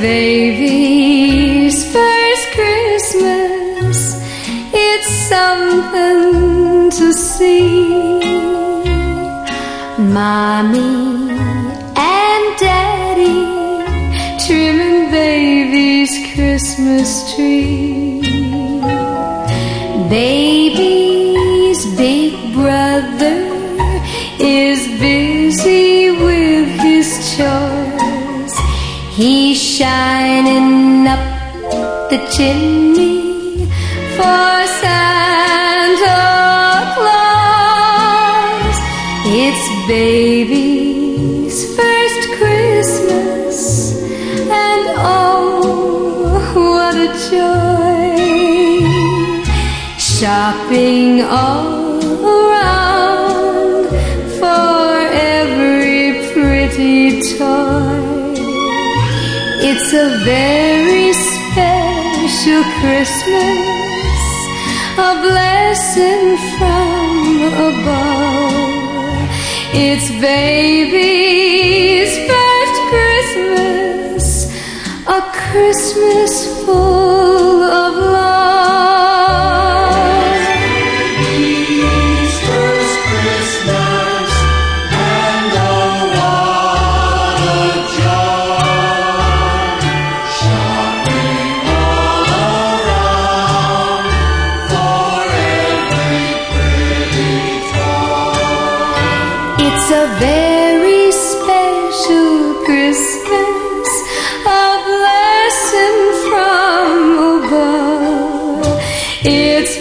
baby's first Christmas. It's something to see. Mommy and Daddy trimming baby's Christmas tree. Baby's shining up the chimney for Santa Claus. It's baby's first Christmas, and oh, what a joy! Shopping all around It's a very special Christmas, a blessing from above. It's baby's first Christmas, a Christmas full It's a very special Christmas, a blessing from above. It's